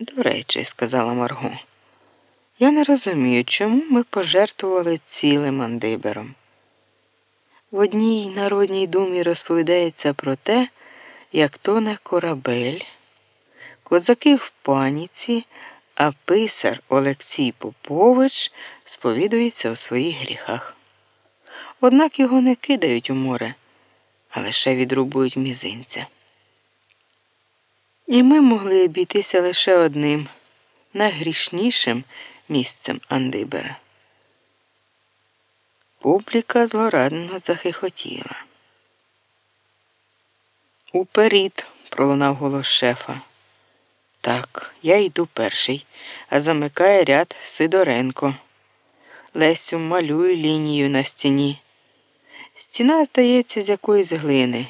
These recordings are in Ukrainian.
До речі, сказала Марго, я не розумію, чому ми пожертвували цілим андибером. В одній народній думі розповідається про те, як тоне корабель, козаки в паніці, а писар Олексій Попович сповідується у своїх гріхах. Однак його не кидають у море, а лише відрубують мізинця. І ми могли обійтися лише одним найгрішнішим місцем Андибера. Публіка злорадно захихотіла. Уперід, пролунав голос шефа. Так, я йду перший, а замикає ряд Сидоренко. Лесю малюю лінію на стіні. Стіна, здається, з якоїсь глини.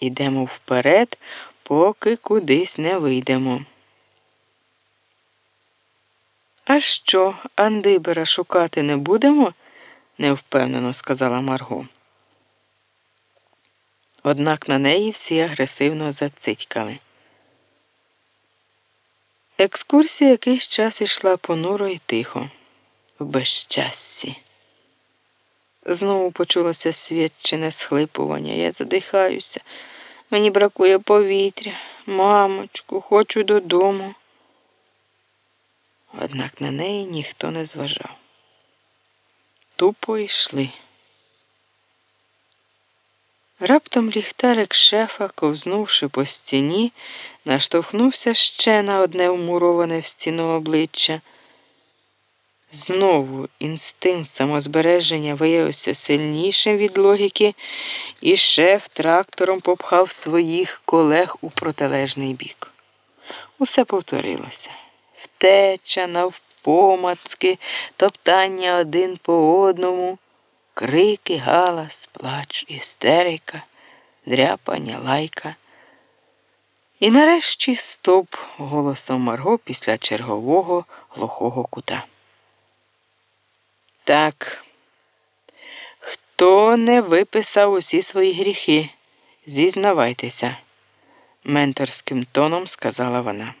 Ідемо вперед, поки кудись не вийдемо. А що, Андибера шукати не будемо? невпевнено сказала Марго. Однак на неї всі агресивно зацитькали. Екскурсія якийсь час ішла понуро і тихо, в безщассі. Знову почулося свідчене схлипування. Я задихаюся. Мені бракує повітря. Мамочку, хочу додому. Однак на неї ніхто не зважав. Тупо йшли. Раптом ліхтарик шефа, ковзнувши по стіні, наштовхнувся ще на одне вмуроване в стіну обличчя. Знову інстинкт самозбереження виявився сильнішим від логіки, і шеф трактором попхав своїх колег у протилежний бік. Усе повторилося втеча, навпомацки, топтання один по одному, крики, галас, плач, істерика, дряпання, лайка. І нарешті стоп голосом Марго після чергового глухого кута. Так, хто не виписав усі свої гріхи, зізнавайтеся, менторським тоном сказала вона.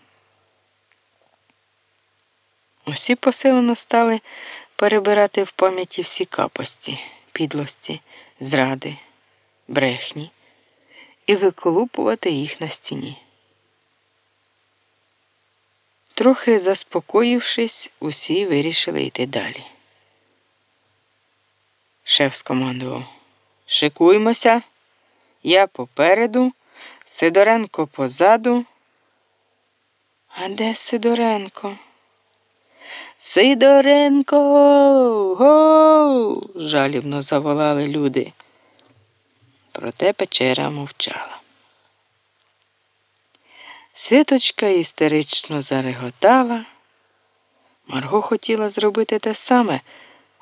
Усі посилено стали перебирати в пам'яті всі капості, підлості, зради, брехні і виколупувати їх на стіні. Трохи заспокоївшись, усі вирішили йти далі. Шеф скомандував Шикуймося, я попереду, Сидоренко позаду. А де Сидоренко? Сидоренко. Гоу. жалібно заволали люди. Проте печера мовчала. Світочка істерично зареготала. Марго хотіла зробити те саме,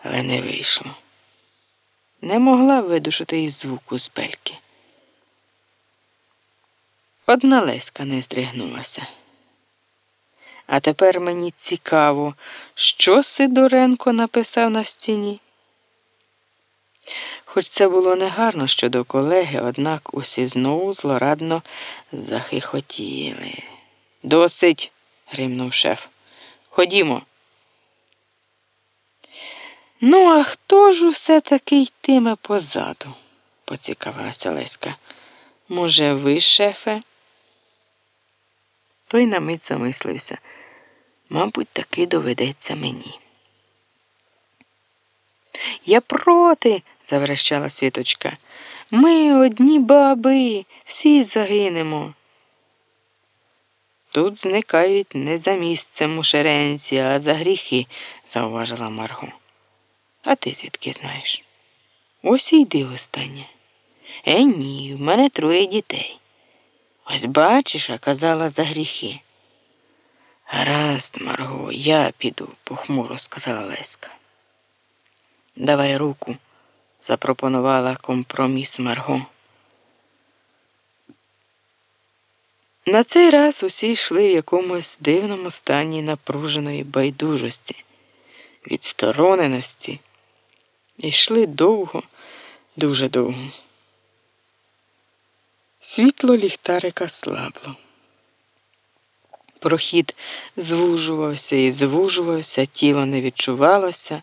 але не вийшло. Не могла видушити із звуку з бельки. Одна Леська не здригнулася. А тепер мені цікаво, що Сидоренко написав на стіні. Хоч це було негарно щодо колеги, однак усі знову злорадно захихотіли. Досить, гримнув шеф. Ходімо. Ну, а хто ж усе таки йтиме позаду? поцікавилася Леська. Може, ви, шефе? Той на мить замислився. Мабуть, таки доведеться мені. Я проти, заверещала світочка. Ми одні баби, всі загинемо. Тут зникають не за місцем у шеренці, а за гріхи, зауважила Марго. А ти звідки знаєш? Ось і йди останнє. Е, ні, в мене троє дітей. Ось бачиш, а казала за гріхи. Гаразд, Марго, я піду, похмуро сказала Леська. Давай руку, запропонувала компроміс Марго. На цей раз усі йшли в якомусь дивному стані напруженої байдужості, відстороненості. Йшли довго, дуже довго. Світло ліхтарика слабло. Прохід звужувався і звужувався, тіло не відчувалося.